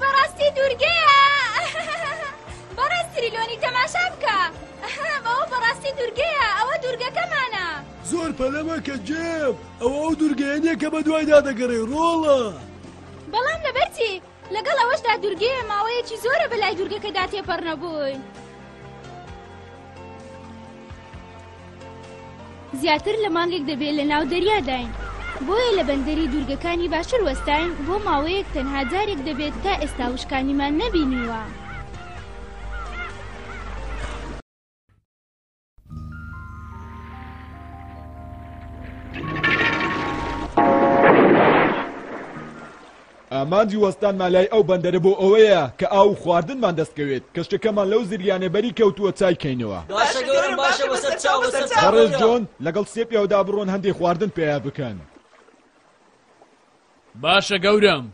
بەڕاستی دوورگەیە بەڕێز تریلۆنی تەماشا بکە بەوە بەڕاستی دوورگەیە ئەوە دوورگەکەمانە زۆر پەلەمە کە جێم ئەوە ئەو دوورگەیەنیە کە بە دوایدا دەگەڕێ ڕۆڵە بەڵام لەبەرچی لەگەڵ ئەوەشدا دوورگەیە ماوەیەکی زۆرە بە لای دوورگەکەدا تێپەڕ نەبووین زیاتر لە مانگێک دەبێت لە ناو دەریاداین، بۆیە لە بەندەری دوورگەکانی باشوور وەستاین، بۆ ماوەیەک تەنها جارێک دەبێت تا ئێستا وشکانیمان نەبینیوە. ئامانجی وەستانمان لای ئەو بەندەرە بۆ ئەوەیە کە ئاو و خواردنمان دەستکەوێت، کەشتیەکەمان لەو زریانە بەری کەوتووە چای کەینەوە. باشە گەورەم باشە بەسەر چاو بەسەر چاو بڕۆ. بەڕێز جۆن لەگەڵ سێ پیاودا بڕۆن هەندێ خواردن پەیا بکەن. باشە گەورەم.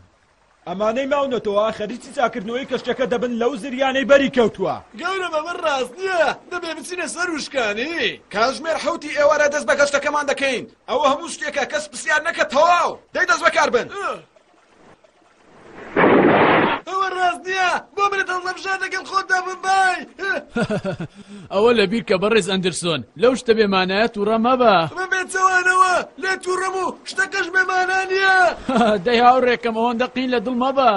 ئەمانەی ماونەتەوە خەریکی چاکردنەوەی کەشتیەکە دەبن لەو زریانەی بەری کەوتووە. گەورەم ئەمە ڕاست نیە دەبێ بچینە سەر وشکانی. کاتژمێر حەوتی ئێوارە دەست بە گەشتەکەمان دەکەین. ئەوە هەموو شتێکە کەس پرسیار نەکە تەواو دەی دەست بەکار بن. ئەوە ڕاست نییە بۆ منت هەڵنەبژار لەگەڵ خۆتدا بمبای ئەوە لە بیرکە بەڕێز ئەندرسۆن لەو شتە بێمانایە تووڕە مەبە بێچەوانەوە لێ تووڕم و شتەکەش بێمانە نییە دەی هاوڕێکەم ئەوەندە قین لە دڵ مەبە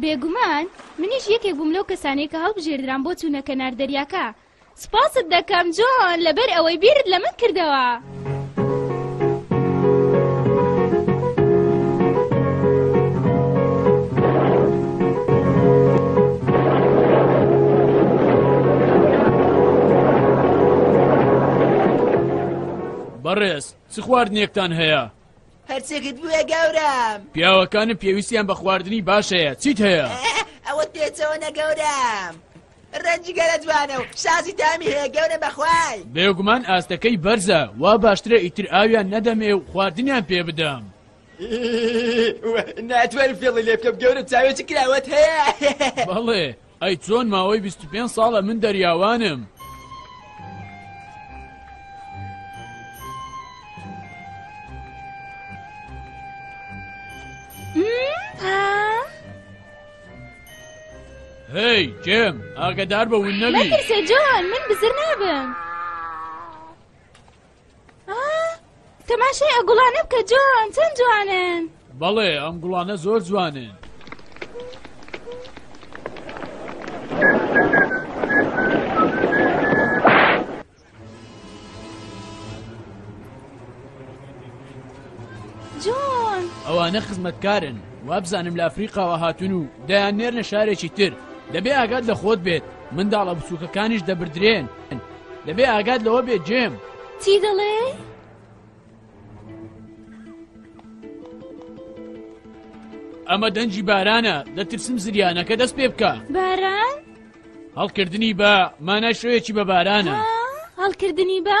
بێگومان منیش یەکێک بووم لەو کەسانەی کە هەڵبژێردرام بۆ چوونە کەنار دەریاکە. سپاست دەکەم جۆن لەبەر ئەوەی بیرت لە من کردەوە. بەڕێز چ خواردنێکتان هەیە؟ هەرچێکت بوێ گەورەم پیاوەکانم پێویستیان بە خواردنی باشەیە چیت هەیە ئەوەت پێچەوە نەگەورەم ڕەنجی گەرە جوانە و شازی تامی هەیە گەورە بەخوای بێگومان ئاستەکەی بەرزە وا باشترە ئیتر ئاویان نەدەمێ و خواردنیان پێ بدەم ناتوانم فێڵی لێ بکەم گەورە چاوێکی کراوەت هەیە بەڵێ ئەی چۆن ماوەی بیست و پێنج ساڵە من دەریاوانم. هەی جێم ئاگدار بە ون نەبی مەترسە جۆن من بزر نابم تەماشای ئە گوڵانە بکە جۆن چەند جوانن بەڵێ ئەم گوڵانە زۆر جوانن جۆن ئەوانە خزمەتکارن وابزانم لە ئەفریقاوە هاتون و دەیان نێرنە شارێکی تر دەبێ ئاگات لە خۆت بێت منداڵە بچووکەکانیش دەبدرێن دەبێ ئاگات لەوە بێ جێم چی دەڵێ؟ ئەمە دەنجی بارانە دەترسم زریانەکە دەست پێ بکە باران؟ هەڵکردنی بە مانای شوێکی بە بارانە هەڵکردنی بە؟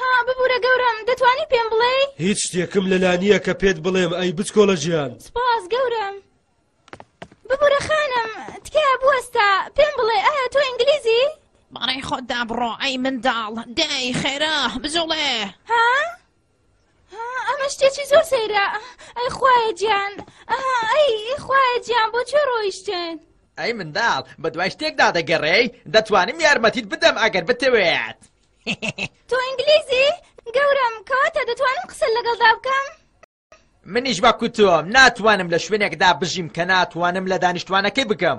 ها ببورە گەورەم دەتوانی پێم بڵێی هیچ شتێکم لەلا نییە کە پێت بڵێم ئەی بچکۆلە گیان سپاس گەورەم ببورە خانم تکایە بوەستە پێم بڵێ ئایا تۆ ئینگلیزی بەڕێ خۆت دابڕۆ ئەی منداڵ دای خێرا بزوڵێ ها؟ ئەمە شتێکی زۆر سەیرە ئەی خوایە گیان ئەها ئەی خوایە گیان بۆ چێ ڕۆیشتن ئەی منداڵ بە دوای شتێکدا دەگەڕێی دەتوانم یارمەتیت بدەم ئەگەر بتەوێت تۆ ئینگلیزی گەورم کەواتە دەتوانم قسە لەگەڵدا بکەم منیش بە کوتۆم ناتوانم لە شوێنێکدا بژیم کە ناتوانم لە دانیشتوانەکەی بکەم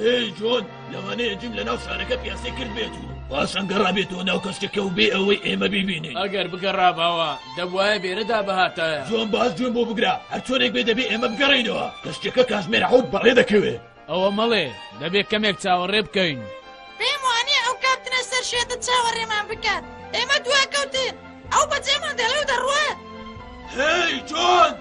هێی جۆن لەوانەیە جیم لە ناو شارەکە پیاسی کرد بێت و پاشان گەڕابێتەوە ناو کەشتەکە و بێ ئەوەی ئێمە بیبینین ئەگەر بگەڕاباوە دەبواە بێرەدا بەهاتایە جۆن باز جوێن بۆ بگرە هەرچۆنێک بێ دەبێ ئێمە بگەڕینەوە کەشتەکە کاژمێر حوت بەڕێ دەکەوێت ئەوە مەڵێ دەبێت کەمێک چاوەڕێ بکەین پێم وانێ ئەو کاتنە سەر شێتە چاوەڕێمان بکات ئێمە دواکەوتێن ئەو بەجێمان دەڵێ و دەڕوات هەی جۆن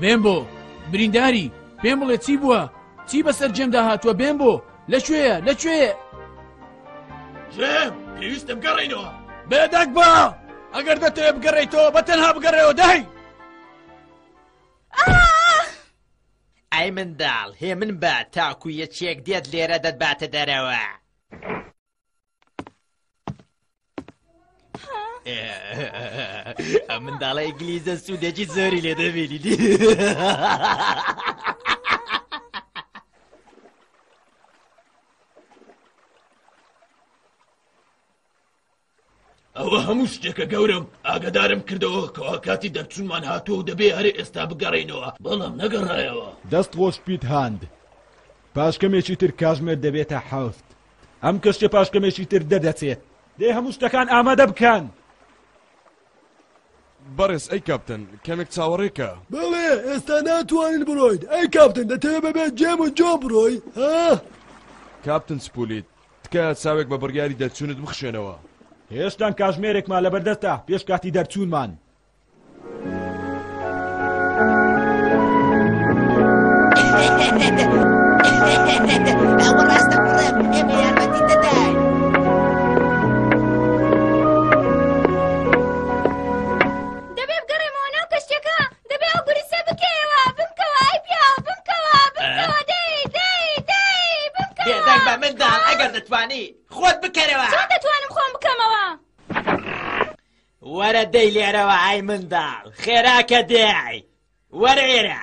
بێن بۆ برینداری پێم بڵێ چی بووە چی بەسەر جێمدا هاتووە بێن بۆ لەکوێیە لەکوێ جێم پێویستم گەڕینەوە بێدەک بە ئەگەر دەتەوێ بگەڕێیتەوە بە تەنها بگەڕێەوە دای ئای منداڵ هێ من بە تاکو یەکێک دێت لێرە دەتباتە دەرەوە. ئەم منداڵە ئینگلیزە سوودێکی زۆری لێ دەبینی دی ئەوە هەموو شتێکە گەورم ئاگدارم کردەوە کەوا کاتی دەرچوونمان هاتووە و دەبێ هەر ئێستا بگەڕینەوە بەڵام نەگەڕایەوە دەست خۆش پیت هاند پاش کەمێکی تر کاژمێر دەبێتە حەفت ئەم کەشتە پاش کەمێکی تر دەدەچێت دێ هەموو شتەکان ئامادە بکەن بەڕێز ئەی کاپتن کەمێک چاوەڕێکە بەڵێ ئێستا ناتوانین بڕۆین ئەی کاپتن دەتەوێت بەبێت جێم و جۆ بڕۆی ها کاپتن سپولیت تکایە چاوێک بە بڕیاری دەرچوونت بخشێنەوە. هێشتان کاژمێرێکمان لەبەردەستە پێش کاتی دەرچوونمان. دەبێ ئەو گورسە بکەیەوە بمکەوە ئەی پیاو بمکەوە بمکەوە دەی دەی دەی بمکەوە بێدەنگ بە مندا ئەگەر دەتوانی خۆت بکەرەوە چۆن دەتوانم خۆم بکەمەوە وەرە دەی لێرەوە ئای منداڵ خێراکە دێعی وەرە ئێرە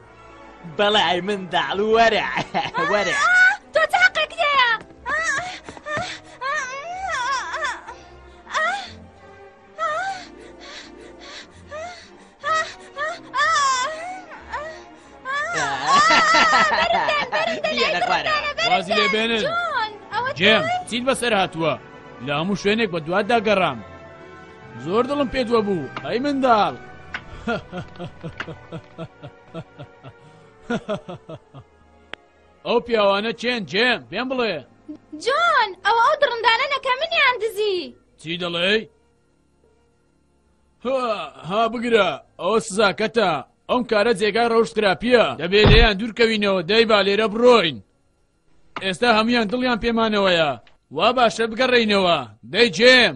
بەڵێ ئەی منداڵ وەرە وەرە تۆ تاقێک لێە وازی لێ بێنن جێم چیت بەسەر هاتووە لە هەموو شوێنێک بە دواتدا گەڕام زۆر دڵم پێت وەبوو ئەی منداڵ ئەو پیاوانە چێن جێم پێم بڵێ جۆن ئەو ئەو دڕندانە نەکە منیان دزی چی دەڵێ؟ ها بگرە ئەوە سزاکەتە ئەم کارە جێگای ڕەوش خراپیە دەبێ لێیان دوورکەوینەوە دەی با لێرە بڕۆین ئێستا هەمویان دڵیان پێمانەوەیە وا باشە بگەڕێینەوە دەی جێم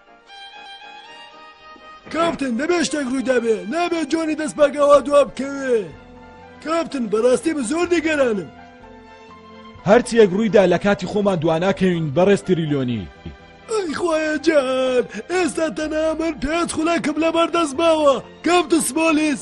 کاپتن دەبێ شتێک ڕوویدابێ نابێت جۆنی دەست پاکاوا دوا بکەوێ کاپتن بەڕاستی من زۆر نیگەرانم هەرچیەک ڕوویدا لە کاتی خۆمان دواناکەوین بەڕێز تریلیۆنی خۆیە جار ئێستا تەنها من پێنج خولەکم لەبەردەست باوە کاپتن سمۆلیس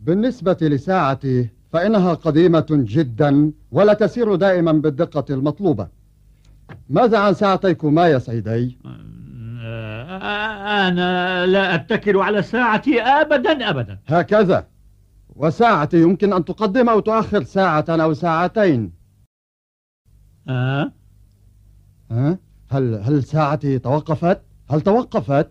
بالنسبة لساعتي فإنها قديمة جدا ولا تسير دائما بالدقة المطلوبة ماذا عن ساعتيكما يا سيدي؟ أنا لا أبتكر على ساعتي أبدا أبدا هكذا وساعتي يمكن أن تقدم أو تؤخر ساعة أو ساعتين أه؟ هل هل ساعتي توقفت؟ هل توقفت؟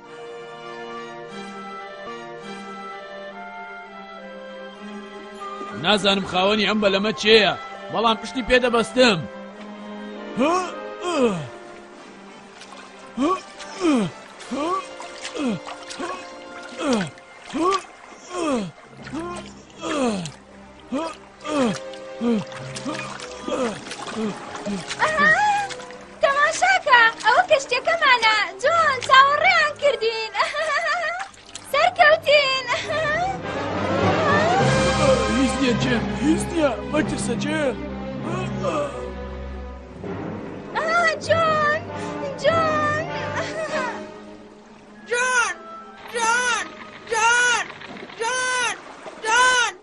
نازانم خاوەنی ئەم بەلەمە چێە بەڵام پشتی پێ دەبەستم تەماشاکە ئەوە کەشتەکەمانە جۆن چاوەڕێیان کردین سەرکەوتین هیچ نیە جێ هیچ نیە مەترسە جێ جۆن جۆن جان! جان! جان! جان! جان!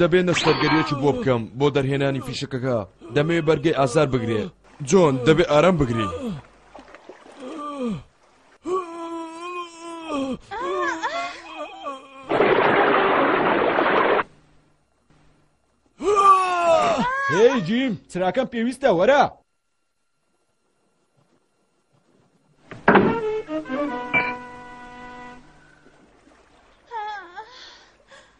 دەبێ نەشتەرگەریەکی بۆ بکەم بۆ دەرهێنانی فیشەکەکە دەمەوێ بەرگەی ئازار بگرێ جۆن دەبێ ئارام بگری. هی جیم چراکەم پێویستە وەرە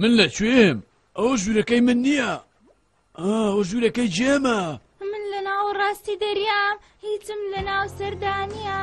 من لە کوێم ئەو ژوورەکەی من نییە ئەو ژوورەکەی جێمە من لە ناو ڕاستی دەریام هیچم لە ناو سەردانە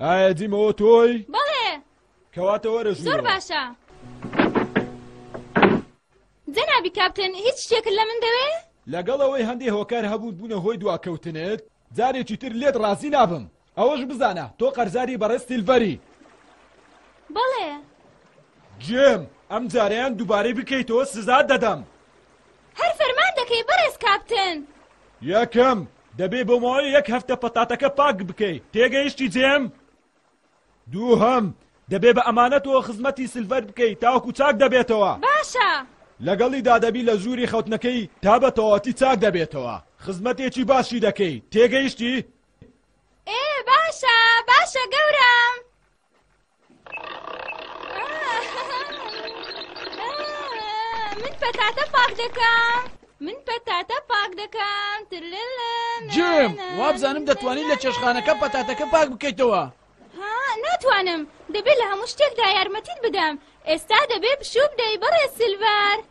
ئایا دیمەوە تۆی بەڵێ کەواتە وەرە زۆر باشە جەنابی کاپتن هیچ شتێکت لە من دەوێ لەگەڵەوەی هەندێک هۆکار هەبوون بوونە هۆی دواکەوتنت جارێکی تر لێت ڕازی نابم ئەوەش بزانە تۆ قەرزاری بەڕێز تیلڤەری بەڵێ جێم ئەم جارەیان دووبارەی بکەیتەوە سزا دەدەم هەر فەرمان دەکەی بەڕێز کاپتن یەکەم دەبێ بۆ ماوەی یەک هەفتە پەتاتەکە پاک بکەی، تێگەیشتی جێم؟ دووهەم، دەبێ بە ئەمانەتەوە خزمەتی سلڤەر بکەی تاوەکو چاک دەبێتەوە. باشە. لەگەڵیدا دەبی لە ژووری خەوتنەکەی تا بە تەواوەتی چاک دەبێتەوە. خزمەتێکی باشی دەکەی، تێگەیشتی؟ ئێ باشە، باشە گەورەم. من پەتاتە پاک دەکەم من پەتاتە پاک دەکەم جم وابزانم دەتوانین لە چێشخانەکە پەتاتەکە پاک بکەیتەوە ناتوانم دەبێت لە هەموو شتێکدا یارمەتیت بدەم ئێستا دەبێت پشوو بدەی بەڕێ سلڤەر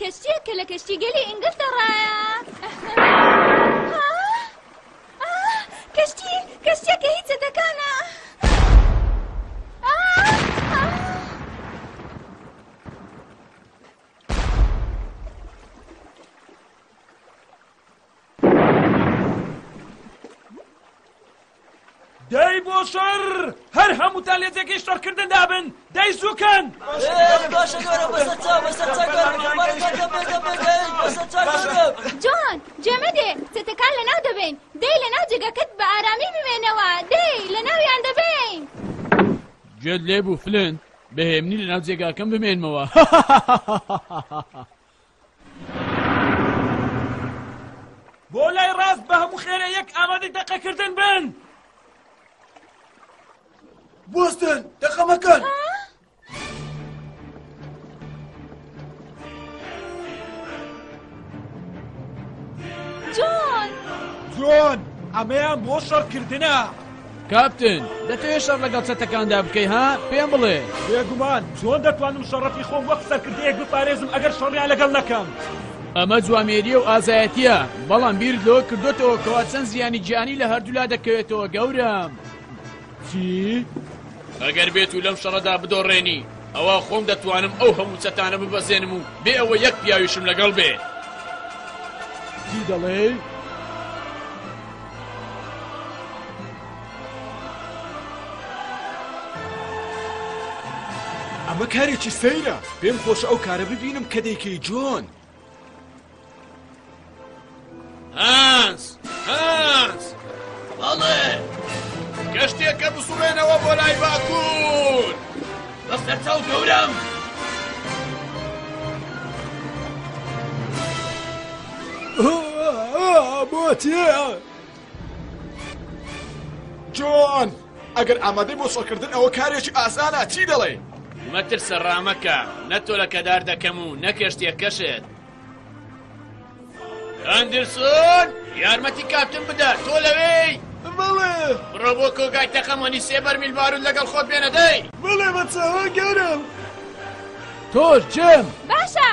کەشتیە کە لە کەشتی گەلی ئینگلتەڕایە کەشتی کەشتە کە هیچە دەکانە دەی بۆ شەڕ هەر هەمووتان لە جێگەی شەڕکردن دابن دەی زووکەن جۆن جێمەدێ چەتەکان لەناو دەبین دەی لەناو جێگەکەت بە ئارامی بمێنەوە دەی لەناویان دەبین گوێت لێبوو فلن بەهێمنی لەناو جێگاکەم بمێنمەوە بۆ لای ڕاست بە هەموو خێرە یەک ئامادەی دەقەکردن بن بستن دەخەمەکەن جۆن جۆن ئەمەیان بۆ شەڕکردنە کاپتن، دەتەوێت شەڕ لەگەڵ چەتەکاندا بکەی ها؟ پێم بڵێ. بێگومان، چۆن دەتوانم شەڕەفی خۆم وەک سەرکردەیەک بپارێزم ئەگەر شەڕیان لەگەڵ نەکەم؟ ئەمە جوامێرییە و ئازایەتییە، بەڵام بیرت لەوە کردۆتەوە کەوا چەند زیانی گیانی لە هەردوولا دەکەوێتەوە گەورەم؟ چی؟ ئەگەر بێت و لەم شەڕەدا بدۆڕێنی، ئەوا خۆم دەتوانم ئەو هەموو چەتانە ببەزێنم و بێ ئەوەی یەک پیاویشم لەگەڵ بێت. چی دەڵێی؟ ئەمە کارێکی سەیرە پێم خۆش ئەو کارە ببینم کە دەیکەی جۆن هانس هانس بەڵێ گەشتێکە بسوڕێنەوە بۆ لای باکوور بەسە چاو گەورەم جۆن ئەگەر ئامادەی بۆ سەکردن ئەوە کارێکی ئاسانە چی دەڵێ؟ مەترسە ڕامەکە نە تۆلەکەدار دەکەم و نەکەشتە کەشێت ئەندرسون یارمەتی کاتم بدە تۆ لەوێی بڵێ بڕۆ بۆ کۆگای تەقەمەنی سێبەر میلبارون لەگەڵ خۆت بێنەدەی بڵێ بە چاوە گەرم تۆش جێم باشە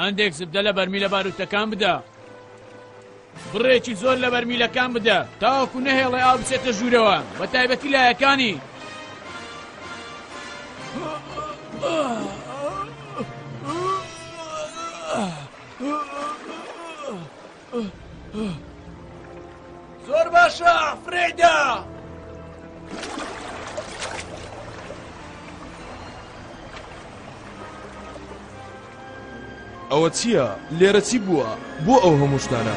هەندێک زبدە لە بەرمیلە باروتەکان بدە. بڕێکی زۆر لە بەرمیلەکان بدە تاوەکو نەهێڵێ ئاو بچێتە ژوورەوە بە تایبەتی لایەکانی. زۆر باشە فرێدا! ئەوە چییە؟ لێرە چی بووە؟ بۆ ئەو هەمووشتانە؟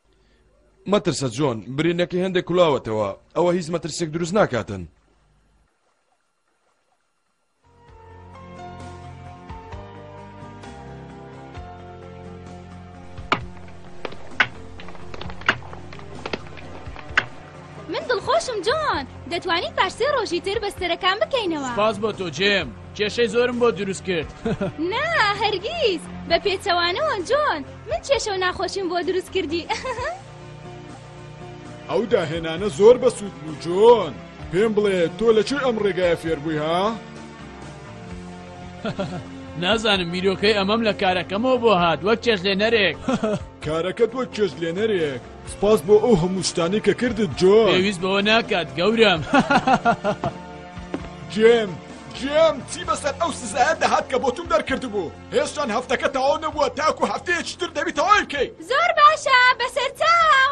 مەترسە جۆن برینەکەی هەندێک کولاوەتەوە ئەوە هیچ مەترسێک دروست ناکاتن. من دڵخۆشم جۆن دەتوانین پارسێ ڕۆژی تر بەستەرەکان بکەینەوە باز بۆ تۆ جێم کێشەی زۆرم بۆ دروست کرد نا هەرگیز بە پێچەوانەوە جۆن من کێشە و ناخۆشیم بۆ دروست کردی ئەو داهێنانە زۆر بەسوود بوو جۆن پێم بڵێ تۆ لە چی ئەم ڕێگایە فێربووی ها؟ نازانم بیرۆکەی ئەمەم لە کارەکەمەوە بۆ هات وەک چێش لێنەرێک کارەکەت وەک چێش لێنەرێک سپاس بۆ ئەو هەموو شتانەی کە کردت جۆن پێویست بەوە ناکات گەورەم جێم جێم چی بەسەر ئەو سزایە دەهات کە بۆ توم دەرکردبوو هێشتان هەفتەکە تەواو نەبووە تاکو هەفتەیەکی تر دەبی تەواوی بکەیت زۆر باشە بەسەر چاو